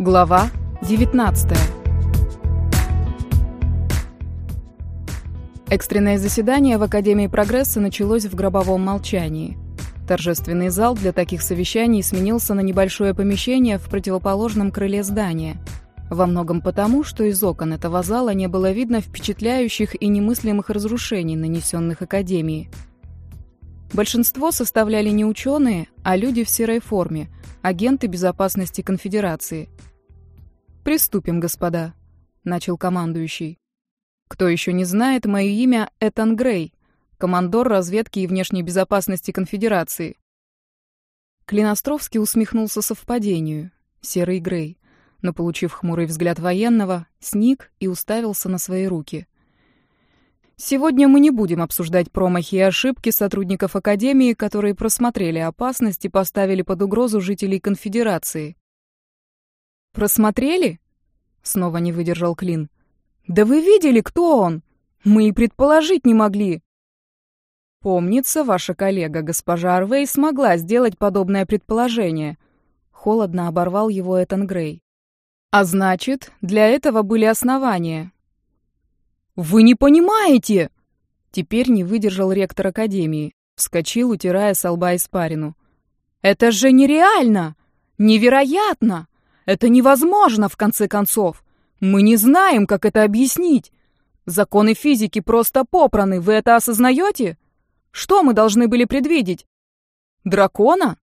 Глава 19 Экстренное заседание в Академии Прогресса началось в гробовом молчании. Торжественный зал для таких совещаний сменился на небольшое помещение в противоположном крыле здания. Во многом потому, что из окон этого зала не было видно впечатляющих и немыслимых разрушений, нанесенных Академии. Большинство составляли не ученые, а люди в серой форме – агенты безопасности конфедерации. «Приступим, господа», — начал командующий. «Кто еще не знает, мое имя Этан Грей, командор разведки и внешней безопасности конфедерации». Клиностровский усмехнулся совпадению. Серый Грей, но, получив хмурый взгляд военного, сник и уставился на свои руки. Сегодня мы не будем обсуждать промахи и ошибки сотрудников Академии, которые просмотрели опасность и поставили под угрозу жителей Конфедерации. «Просмотрели?» — снова не выдержал Клин. «Да вы видели, кто он? Мы и предположить не могли». «Помнится, ваша коллега, госпожа Арвей, смогла сделать подобное предположение». Холодно оборвал его Этан Грей. «А значит, для этого были основания. «Вы не понимаете!» Теперь не выдержал ректор Академии. Вскочил, утирая с лба испарину. «Это же нереально! Невероятно! Это невозможно, в конце концов! Мы не знаем, как это объяснить! Законы физики просто попраны, вы это осознаете? Что мы должны были предвидеть? Дракона?»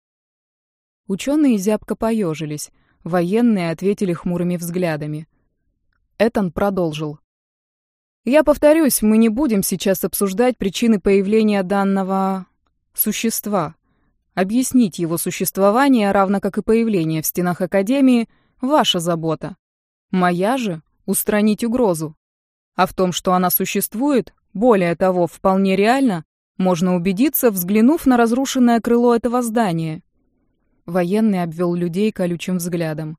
Ученые зябко поежились. Военные ответили хмурыми взглядами. Этан продолжил. Я повторюсь, мы не будем сейчас обсуждать причины появления данного существа. Объяснить его существование, равно как и появление в стенах Академии, ваша забота. Моя же — устранить угрозу. А в том, что она существует, более того, вполне реально, можно убедиться, взглянув на разрушенное крыло этого здания. Военный обвел людей колючим взглядом.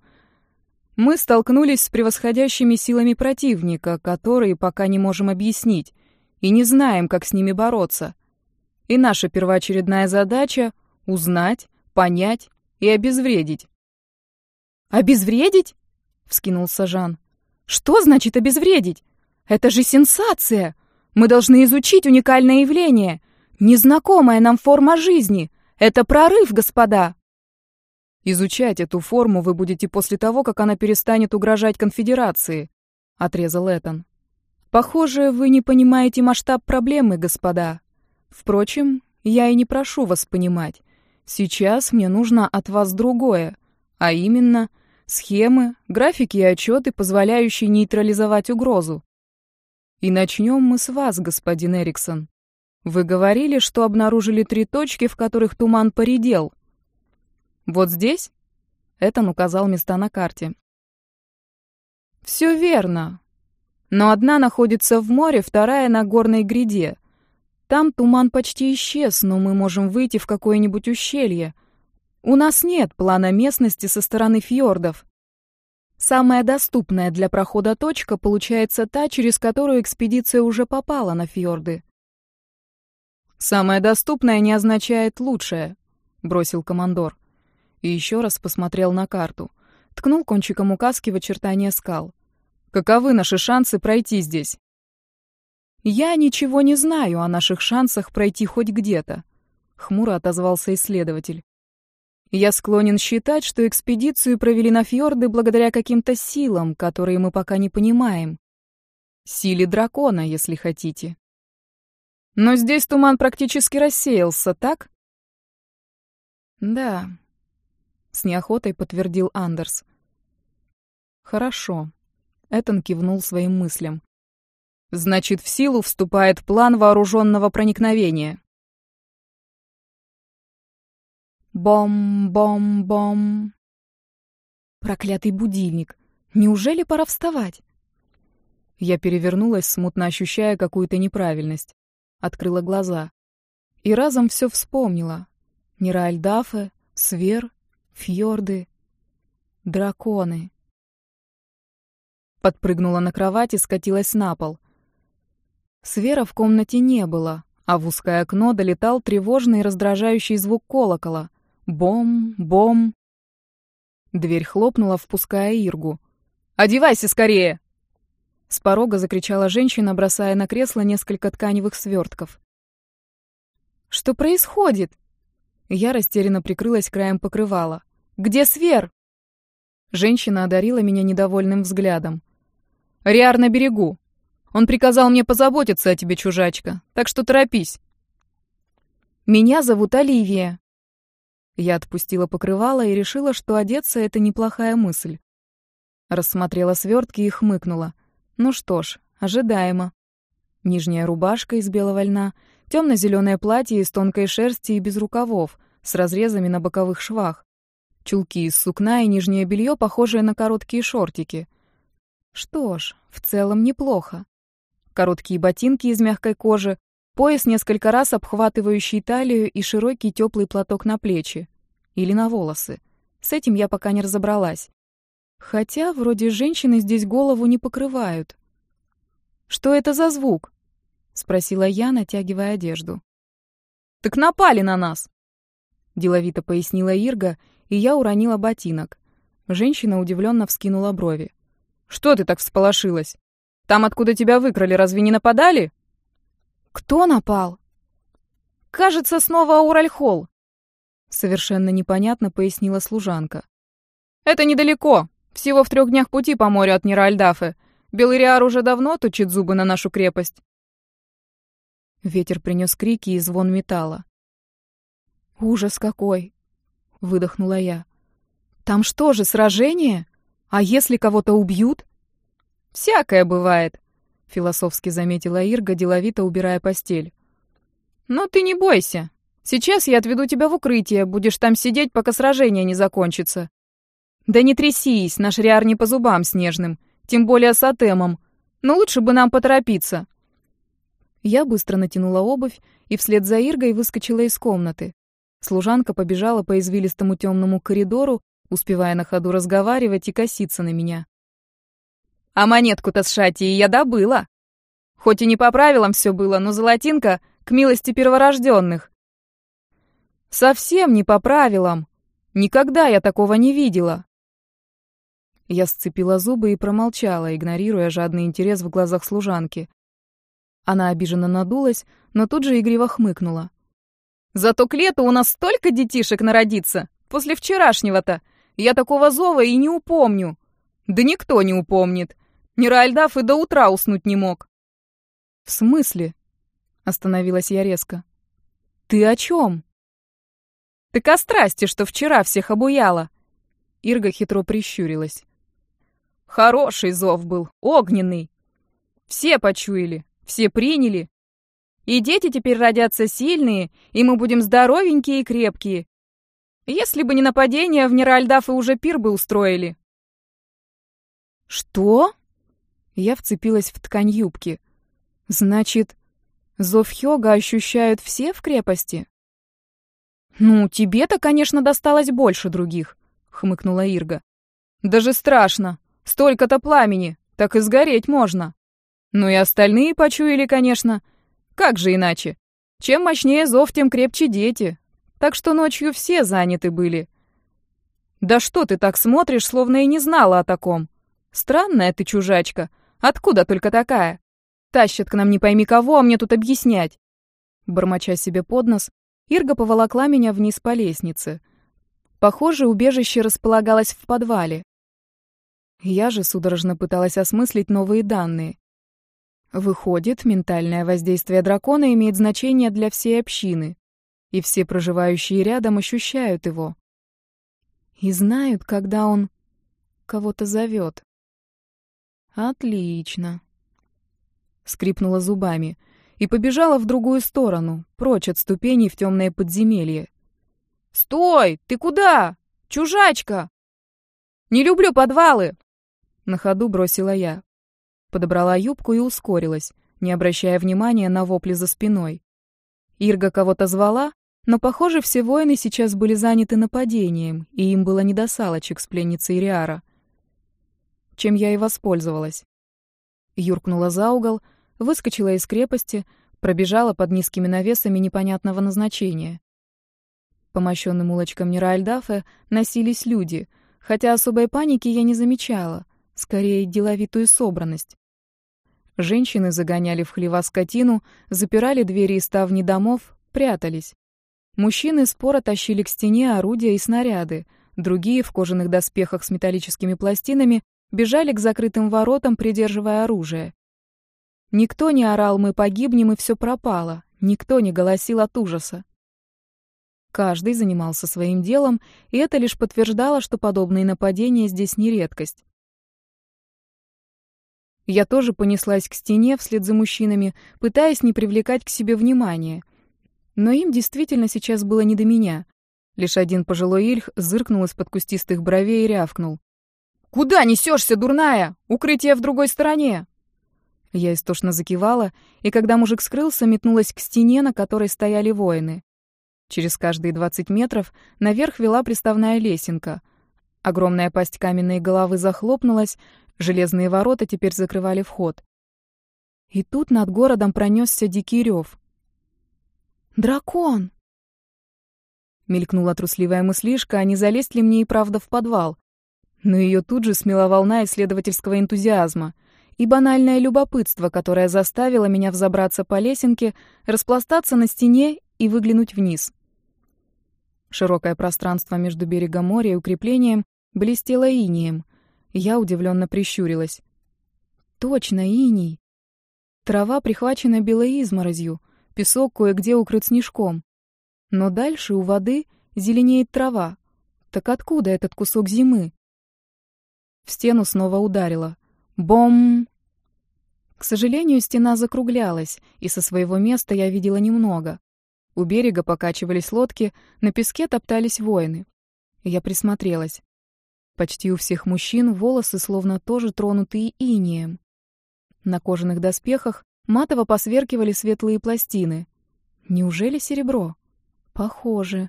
Мы столкнулись с превосходящими силами противника, которые пока не можем объяснить, и не знаем, как с ними бороться. И наша первоочередная задача — узнать, понять и обезвредить. «Обезвредить?» — вскинулся Жан. «Что значит обезвредить? Это же сенсация! Мы должны изучить уникальное явление, незнакомая нам форма жизни. Это прорыв, господа!» Изучать эту форму вы будете после того, как она перестанет угрожать конфедерации, отрезал Этан. Похоже, вы не понимаете масштаб проблемы, господа. Впрочем, я и не прошу вас понимать. Сейчас мне нужно от вас другое, а именно схемы, графики и отчеты, позволяющие нейтрализовать угрозу. И начнем мы с вас, господин Эриксон. Вы говорили, что обнаружили три точки, в которых туман поредел. Вот здесь?» Этан указал места на карте. «Все верно. Но одна находится в море, вторая на горной гряде. Там туман почти исчез, но мы можем выйти в какое-нибудь ущелье. У нас нет плана местности со стороны фьордов. Самая доступная для прохода точка получается та, через которую экспедиция уже попала на фьорды. «Самая доступная не означает лучшая», — бросил командор и еще раз посмотрел на карту. Ткнул кончиком указки в очертания скал. «Каковы наши шансы пройти здесь?» «Я ничего не знаю о наших шансах пройти хоть где-то», — хмуро отозвался исследователь. «Я склонен считать, что экспедицию провели на фьорды благодаря каким-то силам, которые мы пока не понимаем. Силе дракона, если хотите. Но здесь туман практически рассеялся, так?» «Да, с неохотой подтвердил Андерс. Хорошо. Этон кивнул своим мыслям. Значит, в силу вступает план вооруженного проникновения. Бом-бом-бом. Проклятый будильник. Неужели пора вставать? Я перевернулась, смутно ощущая какую-то неправильность. Открыла глаза. И разом все вспомнила. Нираальдафе, Свер, фьорды, драконы. Подпрыгнула на кровать и скатилась на пол. Свера в комнате не было, а в узкое окно долетал тревожный раздражающий звук колокола. Бом, бом. Дверь хлопнула, впуская Иргу. «Одевайся скорее!» С порога закричала женщина, бросая на кресло несколько тканевых свертков. «Что происходит?» Я растерянно прикрылась краем покрывала. «Где Свер?» Женщина одарила меня недовольным взглядом. «Риар на берегу. Он приказал мне позаботиться о тебе, чужачка, так что торопись». «Меня зовут Оливия». Я отпустила покрывало и решила, что одеться — это неплохая мысль. Рассмотрела свертки и хмыкнула. Ну что ж, ожидаемо. Нижняя рубашка из белого льна, темно-зеленое платье из тонкой шерсти и без рукавов, с разрезами на боковых швах. Чулки из сукна и нижнее белье, похожее на короткие шортики. Что ж, в целом неплохо. Короткие ботинки из мягкой кожи, пояс несколько раз обхватывающий талию и широкий теплый платок на плечи. Или на волосы. С этим я пока не разобралась. Хотя вроде женщины здесь голову не покрывают. «Что это за звук?» — спросила я, натягивая одежду. «Так напали на нас!» — деловито пояснила Ирга, и я уронила ботинок. Женщина удивленно вскинула брови. «Что ты так всполошилась? Там, откуда тебя выкрали, разве не нападали?» «Кто напал?» «Кажется, снова Уральхол», — совершенно непонятно пояснила служанка. «Это недалеко. Всего в трех днях пути по морю от Ниральдафы. Белыриар уже давно точит зубы на нашу крепость. Ветер принес крики и звон металла. «Ужас какой!» — выдохнула я. «Там что же, сражение? А если кого-то убьют?» «Всякое бывает», — философски заметила Ирга, деловито убирая постель. «Но ты не бойся. Сейчас я отведу тебя в укрытие, будешь там сидеть, пока сражение не закончится. Да не трясись, наш Риар не по зубам снежным, тем более с Атемом. Но лучше бы нам поторопиться. Я быстро натянула обувь и вслед за Иргой выскочила из комнаты. Служанка побежала по извилистому темному коридору, успевая на ходу разговаривать и коситься на меня. «А монетку-то с Шатией я добыла. Хоть и не по правилам все было, но золотинка к милости перворожденных. Совсем не по правилам. Никогда я такого не видела. Я сцепила зубы и промолчала, игнорируя жадный интерес в глазах служанки. Она обиженно надулась, но тут же игриво хмыкнула. «Зато к лету у нас столько детишек народится! После вчерашнего-то! Я такого зова и не упомню! Да никто не упомнит! Неральдаф и до утра уснуть не мог!» «В смысле?» — остановилась я резко. «Ты о чем?» «Так о страсти, что вчера всех обуяла!» Ирга хитро прищурилась. Хороший зов был, огненный. Все почуяли, все приняли. И дети теперь родятся сильные, и мы будем здоровенькие и крепкие. Если бы не нападение, в Неральдафы уже пир бы устроили. Что? Я вцепилась в ткань юбки. Значит, зов Хёга ощущают все в крепости? Ну, тебе-то, конечно, досталось больше других, хмыкнула Ирга. Даже страшно. Столько-то пламени, так и сгореть можно. Ну и остальные почуяли, конечно. Как же иначе? Чем мощнее зов, тем крепче дети. Так что ночью все заняты были. Да что ты так смотришь, словно и не знала о таком? Странная ты чужачка. Откуда только такая? Тащат к нам не пойми кого, а мне тут объяснять. Бормоча себе под нос, Ирга поволокла меня вниз по лестнице. Похоже, убежище располагалось в подвале. Я же судорожно пыталась осмыслить новые данные. Выходит, ментальное воздействие дракона имеет значение для всей общины, и все проживающие рядом ощущают его. И знают, когда он кого-то зовет. Отлично. Скрипнула зубами и побежала в другую сторону, прочь от ступеней в темное подземелье. «Стой! Ты куда? Чужачка!» «Не люблю подвалы!» На ходу бросила я. Подобрала юбку и ускорилась, не обращая внимания на вопли за спиной. Ирга кого-то звала, но, похоже, все воины сейчас были заняты нападением, и им было не до салочек с пленницей Риара. Чем я и воспользовалась. Юркнула за угол, выскочила из крепости, пробежала под низкими навесами непонятного назначения. По мощенным улочкам Неральдафе носились люди — хотя особой паники я не замечала, скорее деловитую собранность. Женщины загоняли в хлева скотину, запирали двери и ставни домов, прятались. Мужчины споро тащили к стене орудия и снаряды, другие в кожаных доспехах с металлическими пластинами бежали к закрытым воротам, придерживая оружие. Никто не орал «мы погибнем» и все пропало, никто не голосил от ужаса. Каждый занимался своим делом, и это лишь подтверждало, что подобные нападения здесь не редкость. Я тоже понеслась к стене вслед за мужчинами, пытаясь не привлекать к себе внимания. Но им действительно сейчас было не до меня. Лишь один пожилой Ильх зыркнул из-под кустистых бровей и рявкнул. «Куда несешься, дурная? Укрытие в другой стороне!» Я истошно закивала, и когда мужик скрылся, метнулась к стене, на которой стояли воины. Через каждые двадцать метров наверх вела приставная лесенка. Огромная пасть каменной головы захлопнулась, железные ворота теперь закрывали вход. И тут над городом пронесся дикий рев. «Дракон!» Мелькнула трусливая мыслишка, а не залезть ли мне и правда в подвал. Но ее тут же смела волна исследовательского энтузиазма и банальное любопытство, которое заставило меня взобраться по лесенке, распластаться на стене и выглянуть вниз. Широкое пространство между берегом моря и укреплением блестело инием. Я удивленно прищурилась. Точно, иней. Трава прихвачена белой изморозью, песок кое-где укрыт снежком. Но дальше у воды зеленеет трава. Так откуда этот кусок зимы? В стену снова ударило. Бом! К сожалению, стена закруглялась, и со своего места я видела немного. У берега покачивались лодки, на песке топтались воины. Я присмотрелась. Почти у всех мужчин волосы словно тоже тронутые инеем. На кожаных доспехах матово посверкивали светлые пластины. Неужели серебро? Похоже.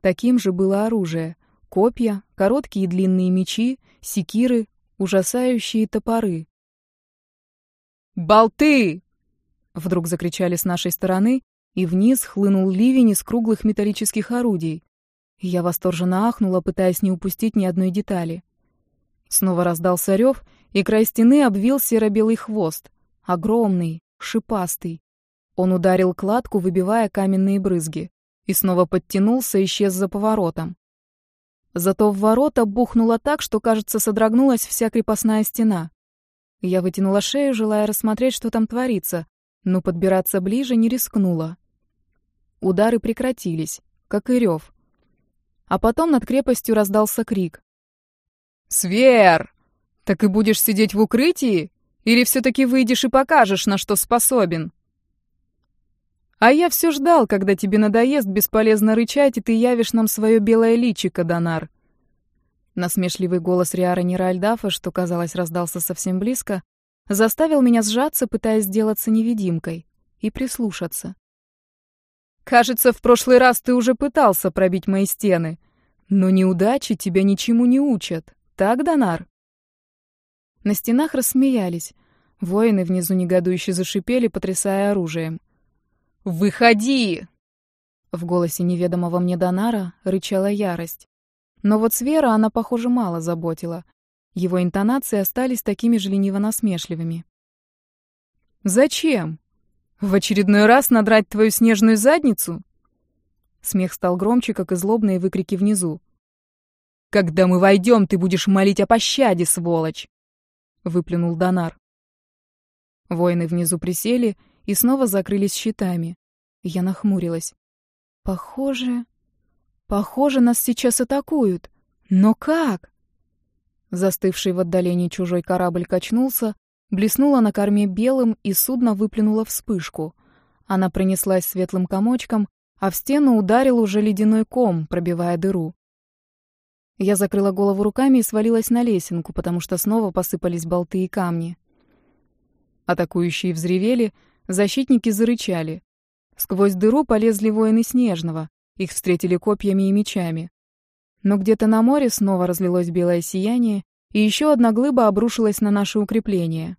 Таким же было оружие. Копья, короткие и длинные мечи, секиры, ужасающие топоры. «Болты!» — вдруг закричали с нашей стороны, и вниз хлынул ливень из круглых металлических орудий. Я восторженно ахнула, пытаясь не упустить ни одной детали. Снова раздался рев, и край стены обвил серо-белый хвост. Огромный, шипастый. Он ударил кладку, выбивая каменные брызги. И снова подтянулся исчез за поворотом. Зато в ворота бухнуло так, что, кажется, содрогнулась вся крепостная стена. Я вытянула шею, желая рассмотреть, что там творится, но подбираться ближе не рискнула. Удары прекратились, как и рев. А потом над крепостью раздался крик. «Свер! Так и будешь сидеть в укрытии? Или все-таки выйдешь и покажешь, на что способен?» «А я все ждал, когда тебе надоест бесполезно рычать, и ты явишь нам свое белое личико, Донар». Насмешливый голос Риара Неральдафа, что, казалось, раздался совсем близко, заставил меня сжаться, пытаясь сделаться невидимкой, и прислушаться. Кажется, в прошлый раз ты уже пытался пробить мои стены. Но неудачи тебя ничему не учат. Так, Донар?» На стенах рассмеялись. Воины внизу негодующе зашипели, потрясая оружием. «Выходи!» В голосе неведомого мне Донара рычала ярость. Но вот Свера она, похоже, мало заботила. Его интонации остались такими же лениво-насмешливыми. «Зачем? В очередной раз надрать твою снежную задницу? Смех стал громче, как и злобные выкрики внизу. Когда мы войдем, ты будешь молить о пощаде, сволочь! Выплюнул Донар. Воины внизу присели и снова закрылись щитами. Я нахмурилась. Похоже... Похоже, нас сейчас атакуют. Но как? Застывший в отдалении чужой корабль качнулся, блеснула на корме белым, и судно выплюнуло вспышку. Она пронеслась светлым комочком, а в стену ударил уже ледяной ком, пробивая дыру. Я закрыла голову руками и свалилась на лесенку, потому что снова посыпались болты и камни. Атакующие взревели, защитники зарычали. Сквозь дыру полезли воины Снежного, их встретили копьями и мечами. Но где-то на море снова разлилось белое сияние, и еще одна глыба обрушилась на наше укрепление.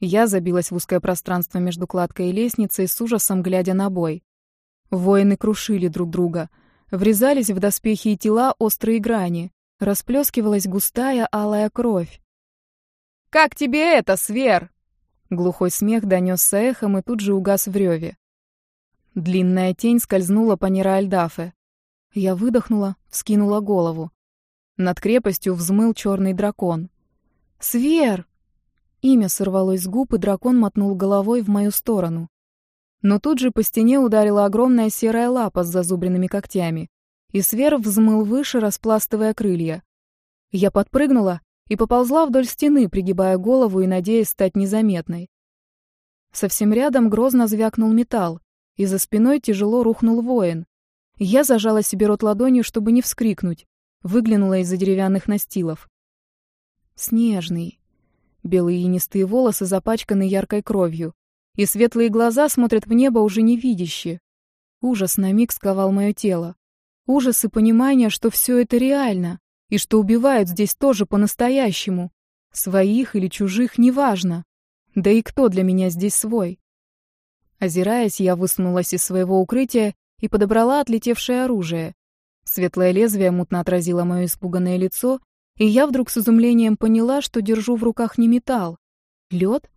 Я забилась в узкое пространство между кладкой и лестницей, с ужасом глядя на бой. Воины крушили друг друга, врезались в доспехи и тела острые грани, расплескивалась густая алая кровь. «Как тебе это, Свер?» Глухой смех донесся эхом и тут же угас в реве. Длинная тень скользнула по Неральдафе. Я выдохнула, вскинула голову. Над крепостью взмыл черный дракон. «Свер!» Имя сорвалось с губ, и дракон мотнул головой в мою сторону. Но тут же по стене ударила огромная серая лапа с зазубренными когтями, и Свер взмыл выше, распластывая крылья. Я подпрыгнула и поползла вдоль стены, пригибая голову и надеясь стать незаметной. Совсем рядом грозно звякнул металл, и за спиной тяжело рухнул воин. Я зажала себе рот ладонью, чтобы не вскрикнуть, выглянула из-за деревянных настилов. Снежный. Белые инистые волосы запачканы яркой кровью, и светлые глаза смотрят в небо уже невидяще. Ужас на миг сковал мое тело. Ужас и понимание, что все это реально, и что убивают здесь тоже по-настоящему. Своих или чужих, неважно. Да и кто для меня здесь свой? Озираясь, я высунулась из своего укрытия и подобрала отлетевшее оружие. Светлое лезвие мутно отразило мое испуганное лицо, и я вдруг с изумлением поняла, что держу в руках не металл. Лед?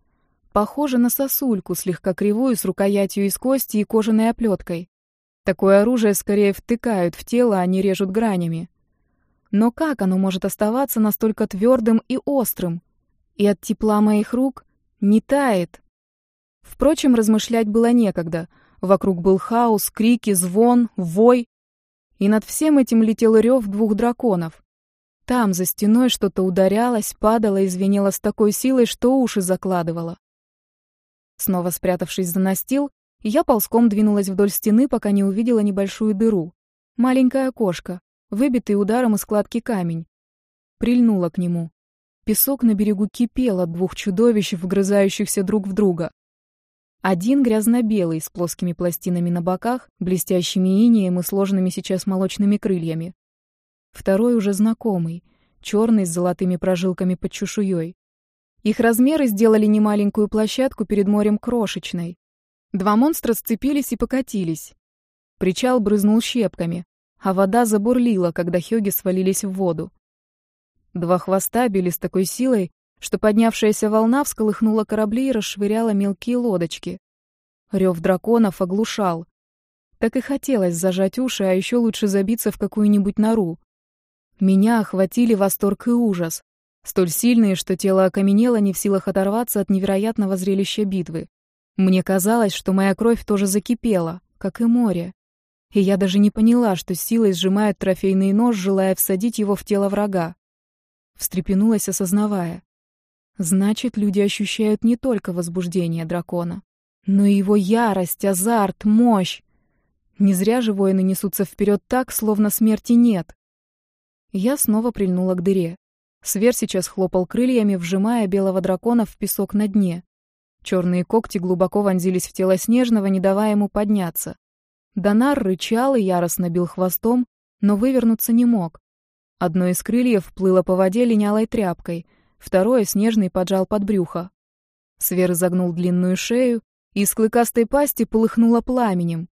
Похоже на сосульку, слегка кривую, с рукоятью из кости и кожаной оплеткой. Такое оружие скорее втыкают в тело, а не режут гранями. Но как оно может оставаться настолько твердым и острым? И от тепла моих рук не тает. Впрочем, размышлять было некогда. Вокруг был хаос, крики, звон, вой. И над всем этим летел рев двух драконов. Там, за стеной, что-то ударялось, падало и звенело с такой силой, что уши закладывало. Снова спрятавшись за настил, я ползком двинулась вдоль стены, пока не увидела небольшую дыру. Маленькое окошко, выбитый ударом из складки камень. Прильнула к нему. Песок на берегу кипел от двух чудовищ, вгрызающихся друг в друга. Один грязно-белый, с плоскими пластинами на боках, блестящими инеем и сложенными сейчас молочными крыльями. Второй уже знакомый, черный с золотыми прожилками под чешуей. Их размеры сделали немаленькую площадку перед морем крошечной. Два монстра сцепились и покатились. Причал брызнул щепками, а вода забурлила, когда хёги свалились в воду. Два хвоста били с такой силой, что поднявшаяся волна всколыхнула корабли и расшвыряла мелкие лодочки. Рев драконов оглушал. Так и хотелось зажать уши, а еще лучше забиться в какую-нибудь нору. Меня охватили восторг и ужас, столь сильные, что тело окаменело не в силах оторваться от невероятного зрелища битвы. Мне казалось, что моя кровь тоже закипела, как и море. И я даже не поняла, что силой сжимает трофейный нож, желая всадить его в тело врага. Встрепенулась, осознавая. Значит, люди ощущают не только возбуждение дракона, но и его ярость, азарт, мощь. Не зря же воины несутся вперед так, словно смерти нет. Я снова прильнула к дыре. Свер сейчас хлопал крыльями, вжимая белого дракона в песок на дне. Черные когти глубоко вонзились в тело Снежного, не давая ему подняться. Донар рычал и яростно бил хвостом, но вывернуться не мог. Одно из крыльев плыло по воде линялой тряпкой, второе Снежный поджал под брюхо. Свер изогнул длинную шею, и из клыкастой пасти полыхнуло пламенем.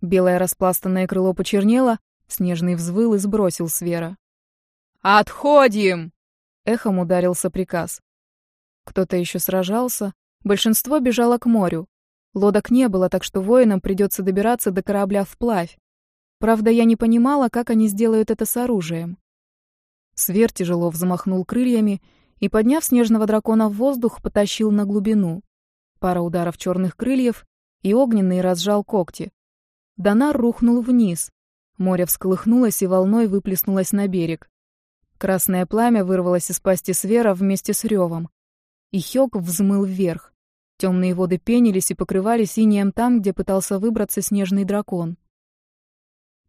Белое распластанное крыло почернело, Снежный взвыл и сбросил Свера. «Отходим!» — эхом ударился приказ. Кто-то еще сражался, большинство бежало к морю. Лодок не было, так что воинам придется добираться до корабля вплавь. Правда, я не понимала, как они сделают это с оружием. Свер тяжело взмахнул крыльями и, подняв снежного дракона в воздух, потащил на глубину. Пара ударов черных крыльев, и огненный разжал когти. Донар рухнул вниз. Море всколыхнулось и волной выплеснулось на берег. Красное пламя вырвалось из пасти Свера вместе с ревом. И Хёк взмыл вверх. Темные воды пенились и покрывались инеем там, где пытался выбраться снежный дракон.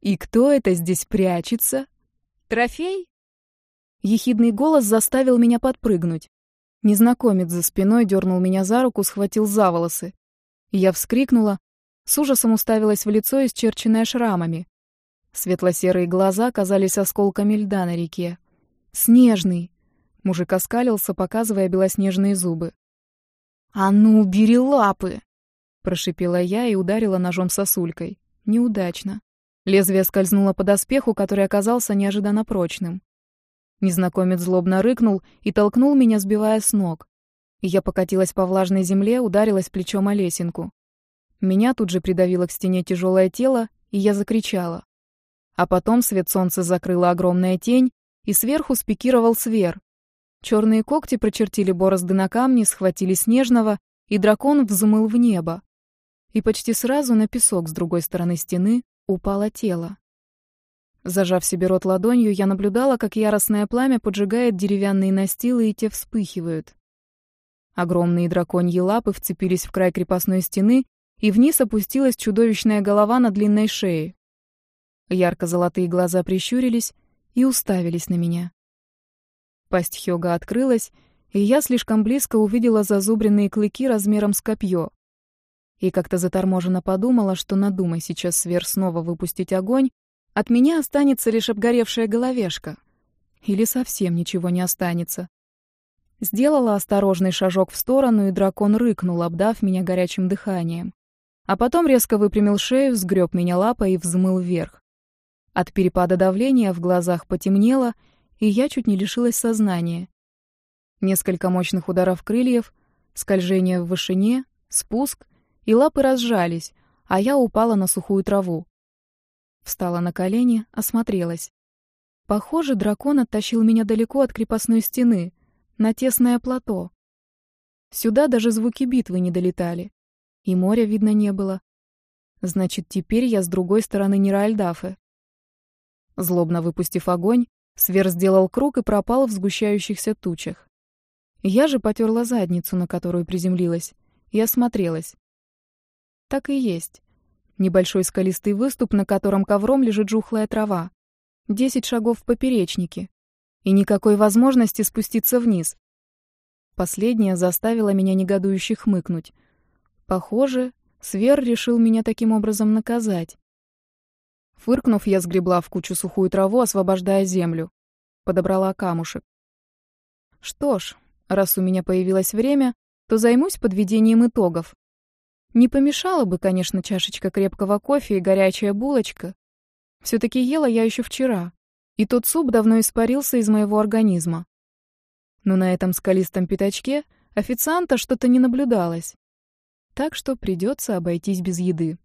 «И кто это здесь прячется? Трофей?» Ехидный голос заставил меня подпрыгнуть. Незнакомец за спиной дернул меня за руку, схватил за волосы. Я вскрикнула, с ужасом уставилась в лицо, исчерченное шрамами. Светло-серые глаза казались осколками льда на реке. «Снежный!» Мужик оскалился, показывая белоснежные зубы. «А ну, убери лапы!» Прошипела я и ударила ножом сосулькой. Неудачно. Лезвие скользнуло по доспеху, который оказался неожиданно прочным. Незнакомец злобно рыкнул и толкнул меня, сбивая с ног. Я покатилась по влажной земле, ударилась плечом о лесенку. Меня тут же придавило к стене тяжелое тело, и я закричала. А потом свет солнца закрыла огромная тень, и сверху спикировал свер. Черные когти прочертили борозды на камне, схватили снежного, и дракон взмыл в небо. И почти сразу на песок с другой стороны стены упало тело. Зажав себе рот ладонью, я наблюдала, как яростное пламя поджигает деревянные настилы, и те вспыхивают. Огромные драконьи лапы вцепились в край крепостной стены, и вниз опустилась чудовищная голова на длинной шее. Ярко-золотые глаза прищурились и уставились на меня. Пасть Хёга открылась, и я слишком близко увидела зазубренные клыки размером с копье. И как-то заторможенно подумала, что надумай сейчас Свер снова выпустить огонь, от меня останется лишь обгоревшая головешка. Или совсем ничего не останется. Сделала осторожный шажок в сторону, и дракон рыкнул, обдав меня горячим дыханием. А потом резко выпрямил шею, сгреб меня лапой и взмыл вверх. От перепада давления в глазах потемнело, и я чуть не лишилась сознания. Несколько мощных ударов крыльев, скольжение в вышине, спуск, и лапы разжались, а я упала на сухую траву. Встала на колени, осмотрелась. Похоже, дракон оттащил меня далеко от крепостной стены, на тесное плато. Сюда даже звуки битвы не долетали. И моря видно не было. Значит, теперь я с другой стороны Ниральдафы. Злобно выпустив огонь, Свер сделал круг и пропал в сгущающихся тучах. Я же потерла задницу, на которую приземлилась, и осмотрелась. Так и есть. Небольшой скалистый выступ, на котором ковром лежит жухлая трава. Десять шагов в поперечнике. И никакой возможности спуститься вниз. Последнее заставило меня негодующе хмыкнуть. Похоже, Свер решил меня таким образом наказать. Фыркнув, я сгребла в кучу сухую траву, освобождая землю. Подобрала камушек. Что ж, раз у меня появилось время, то займусь подведением итогов. Не помешала бы, конечно, чашечка крепкого кофе и горячая булочка. все таки ела я еще вчера, и тот суп давно испарился из моего организма. Но на этом скалистом пятачке официанта что-то не наблюдалось. Так что придется обойтись без еды.